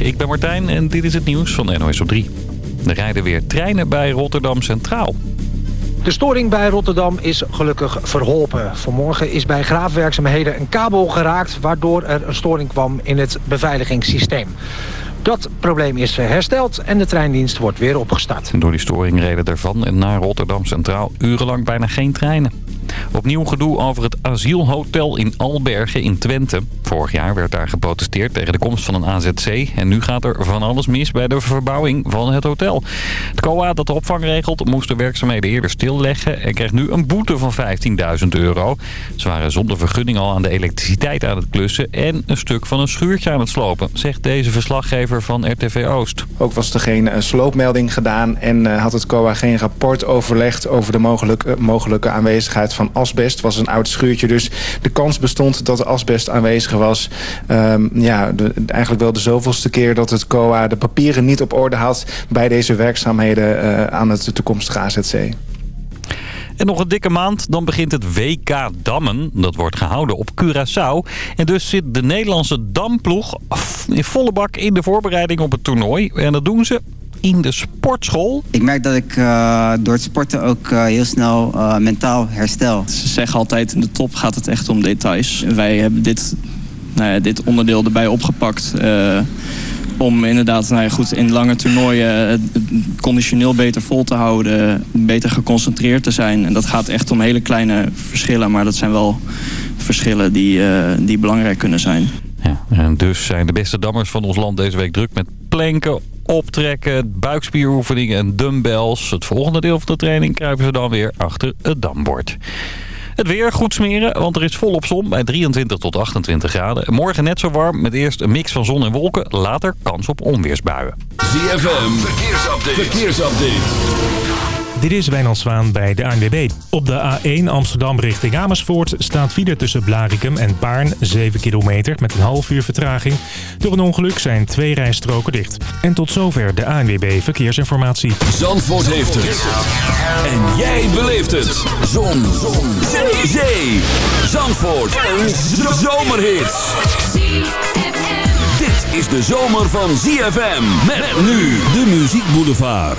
ik ben Martijn en dit is het nieuws van NOS op 3. Er rijden weer treinen bij Rotterdam Centraal. De storing bij Rotterdam is gelukkig verholpen. Vanmorgen is bij graafwerkzaamheden een kabel geraakt... waardoor er een storing kwam in het beveiligingssysteem. Dat probleem is hersteld en de treindienst wordt weer opgestart. Door die storing reden er van en naar Rotterdam Centraal urenlang bijna geen treinen. Opnieuw gedoe over het asielhotel in Albergen in Twente. Vorig jaar werd daar geprotesteerd tegen de komst van een AZC. En nu gaat er van alles mis bij de verbouwing van het hotel. Het COA dat de opvang regelt moest de werkzaamheden eerder stilleggen... en kreeg nu een boete van 15.000 euro. Ze waren zonder vergunning al aan de elektriciteit aan het klussen... en een stuk van een schuurtje aan het slopen, zegt deze verslaggever van RTV Oost. Ook was er geen eh, sloopmelding gedaan en uh, had het COA geen rapport overlegd... over de mogelijke, mogelijke aanwezigheid van asbest. Het was een oud schuurtje, dus de kans bestond dat er asbest aanwezig was. Um, ja, de, eigenlijk wel de zoveelste keer dat het COA de papieren niet op orde had... bij deze werkzaamheden uh, aan het toekomstige AZC. En nog een dikke maand, dan begint het WK Dammen. Dat wordt gehouden op Curaçao. En dus zit de Nederlandse damploeg in volle bak in de voorbereiding op het toernooi. En dat doen ze in de sportschool. Ik merk dat ik uh, door het sporten ook uh, heel snel uh, mentaal herstel. Ze zeggen altijd in de top gaat het echt om details. Wij hebben dit, nou ja, dit onderdeel erbij opgepakt om inderdaad nou ja, goed, in lange toernooien het conditioneel beter vol te houden, beter geconcentreerd te zijn. En dat gaat echt om hele kleine verschillen, maar dat zijn wel verschillen die, uh, die belangrijk kunnen zijn. Ja, en dus zijn de beste dammers van ons land deze week druk met planken, optrekken, buikspieroefeningen en dumbbells. Het volgende deel van de training kruipen ze dan weer achter het dambord. Het weer goed smeren, want er is volop zon bij 23 tot 28 graden. Morgen net zo warm, met eerst een mix van zon en wolken. Later kans op onweersbuien. ZFM, verkeersupdate. verkeersupdate. Dit is Wijnand Zwaan bij de ANWB. Op de A1 Amsterdam richting Amersfoort staat file tussen Blarikum en Baarn 7 kilometer met een half uur vertraging. Door een ongeluk zijn twee rijstroken dicht. En tot zover de ANWB Verkeersinformatie. Zandvoort heeft het. En jij beleeft het. Zon. Zon. Zee. Zee. Zandvoort. Een zomerhit. Dit is de zomer van ZFM. Met nu de Muziek Boulevard.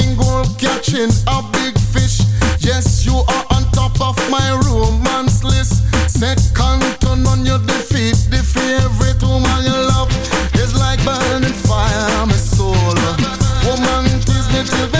king of catching a big fish. Yes, you are on top of my romance list. Second to none, you defeat the favorite woman you love. It's like burning fire, my soul. Woman, tease me till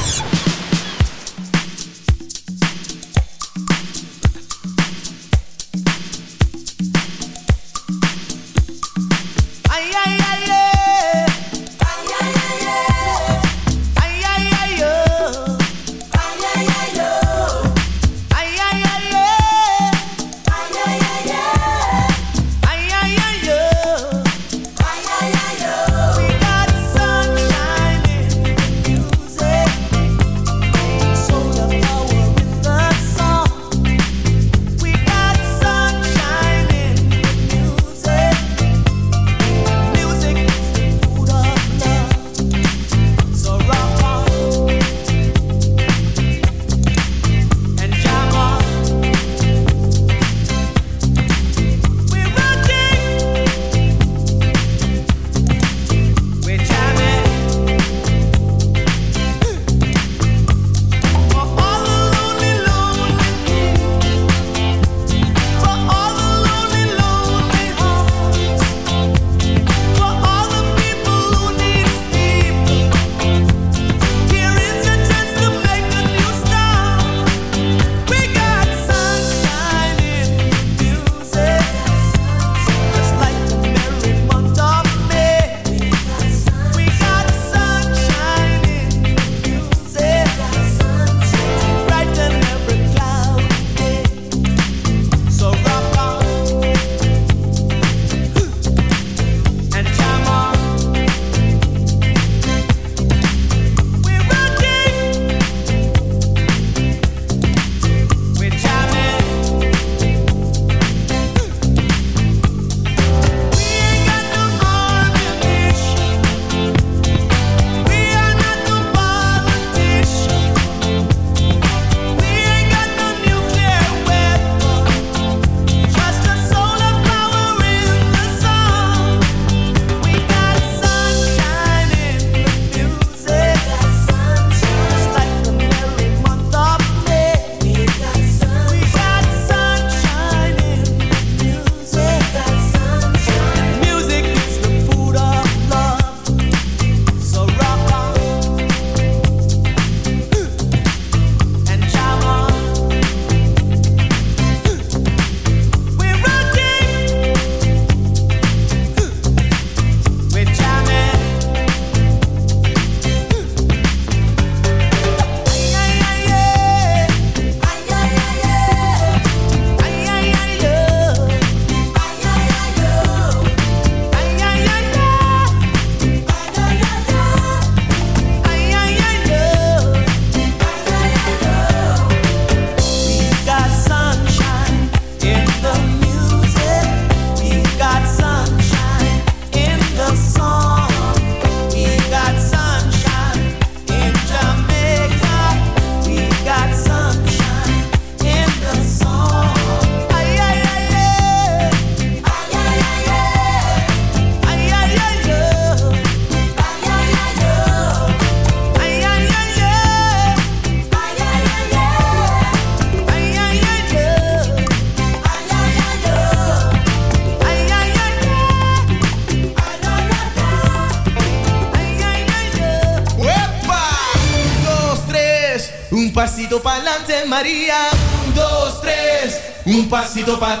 don't buy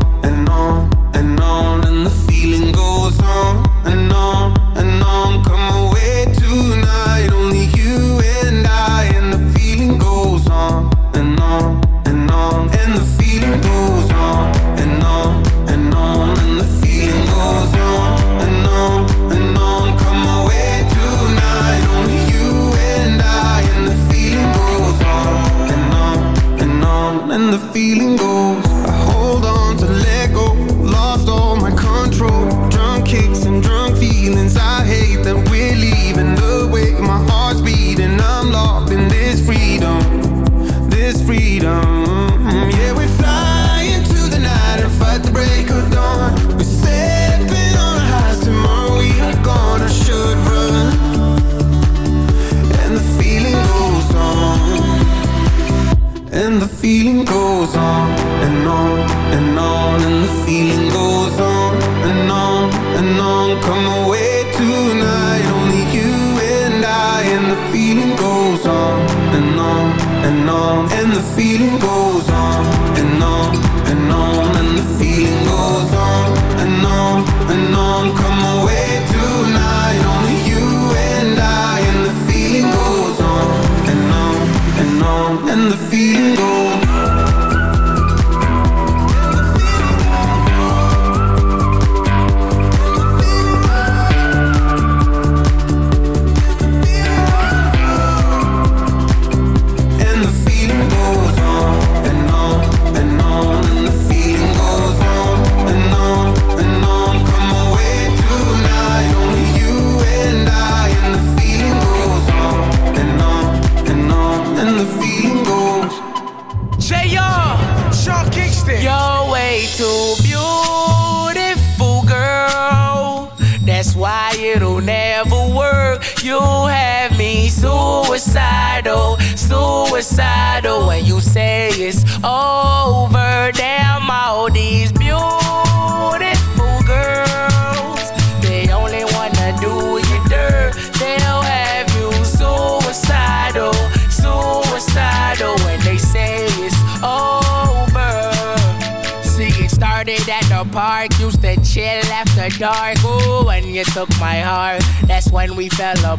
down and the feeling goes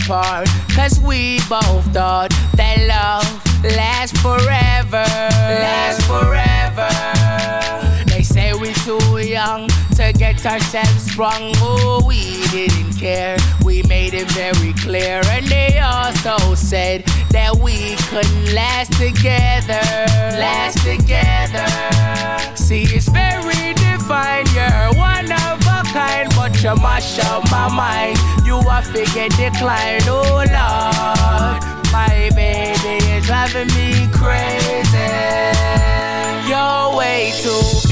apart. Cause we both thought that love lasts forever. Lasts forever. They say we're too young to get ourselves sprung. Oh, we didn't care. We made it very clear. And they also said that we couldn't last together. Last together. See, it's pressure mash up my mind. You are figure decline, oh Lord. My baby is driving me crazy. You're way too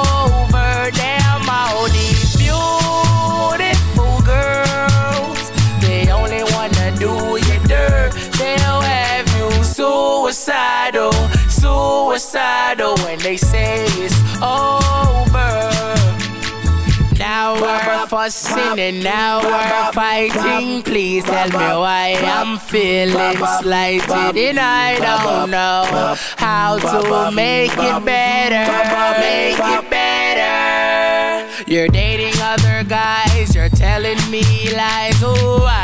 suicidal, suicidal when they say it's over. Now we're fussing and now we're fighting. Please tell me why I'm feeling slighted and I don't know how to make it better. Make it better. You're dating other guys, you're telling me lies. Oh,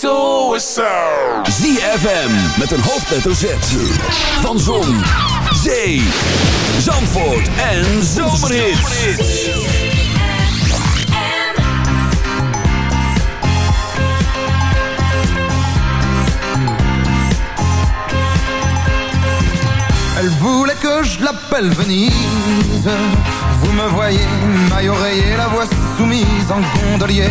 suicidal. ZFM met een hoofdletter Z. Van Zon, Zee, Zandvoort en Zomerhits. Elle voulait que je l'appelle Venise. Vous me voyez, maille oreiller, la voix soumise en gondolier.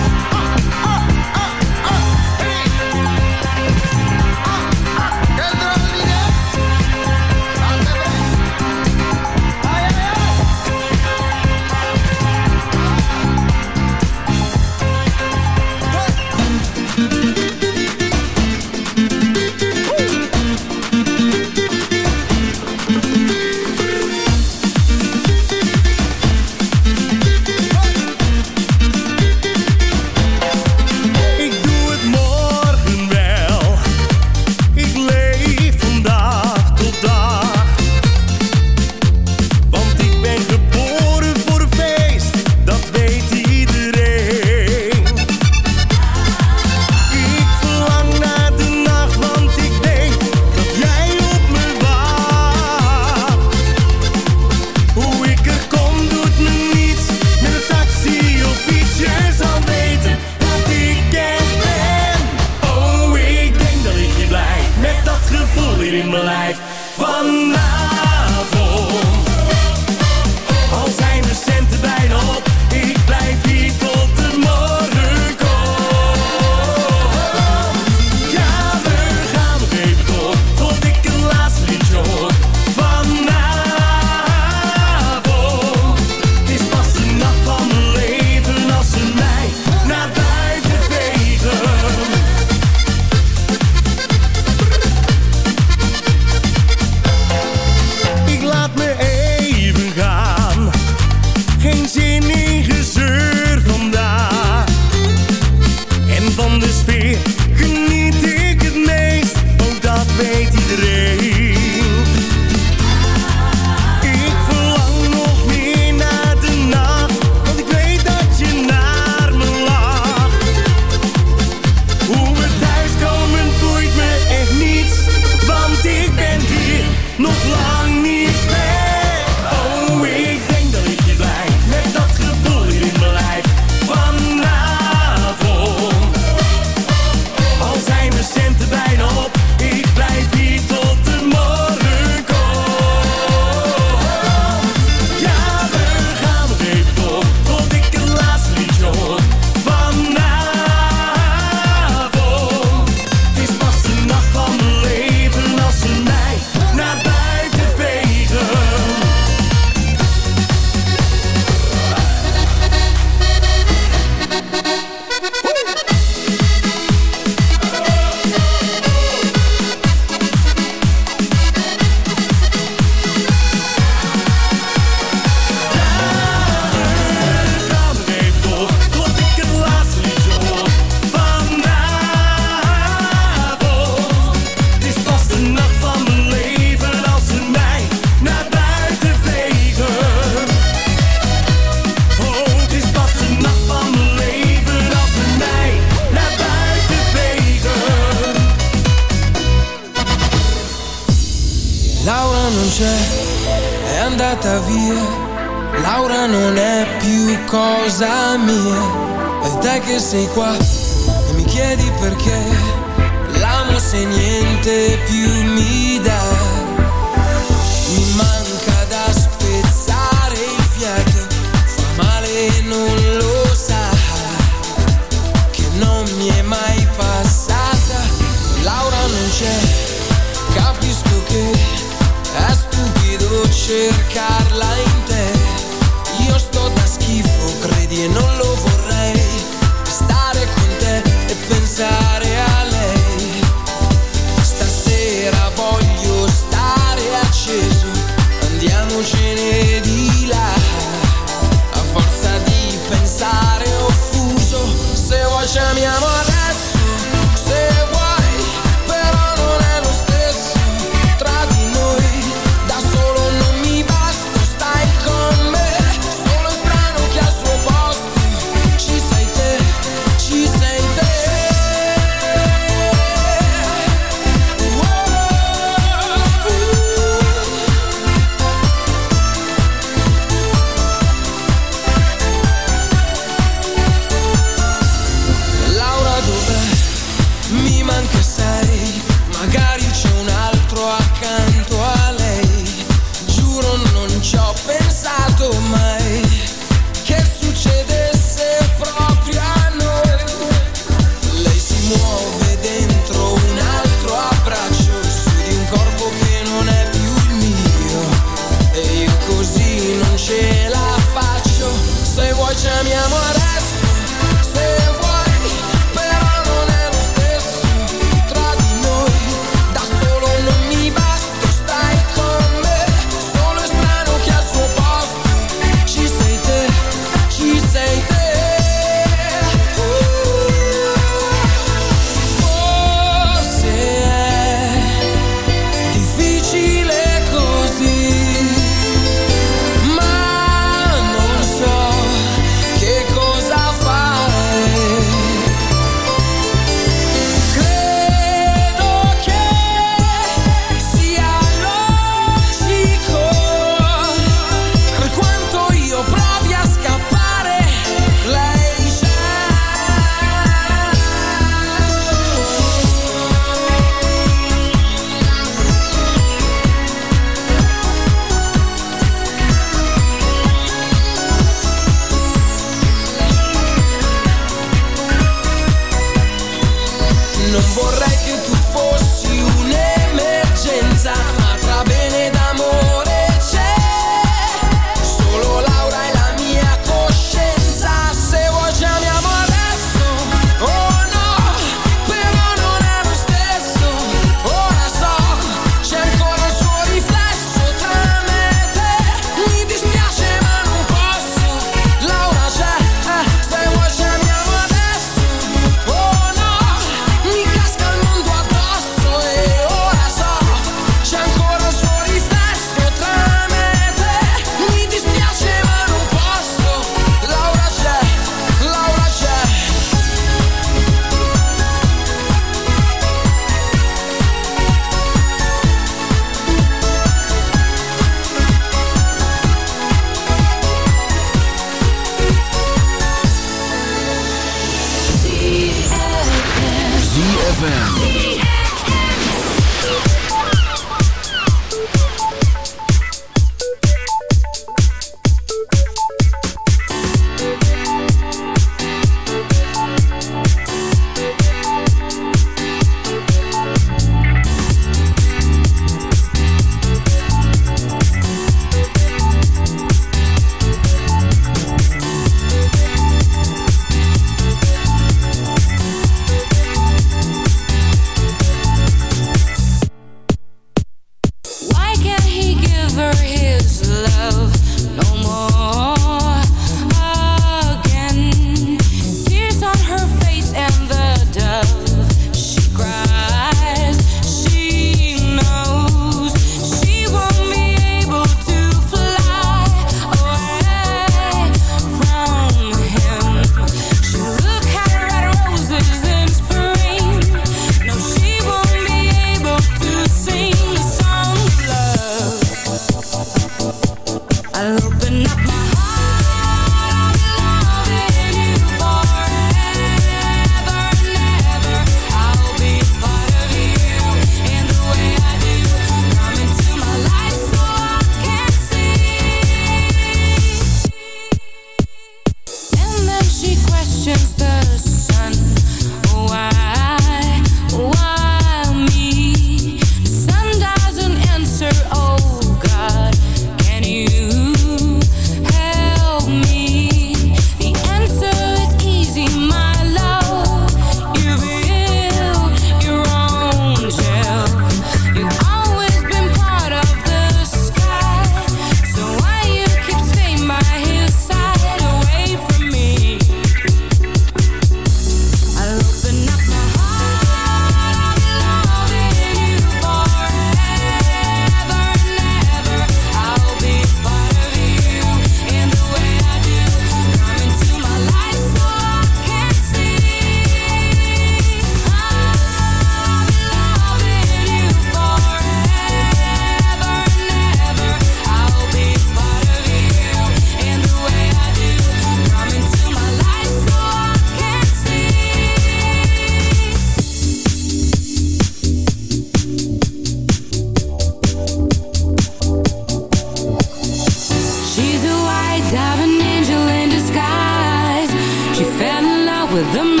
the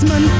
Desmond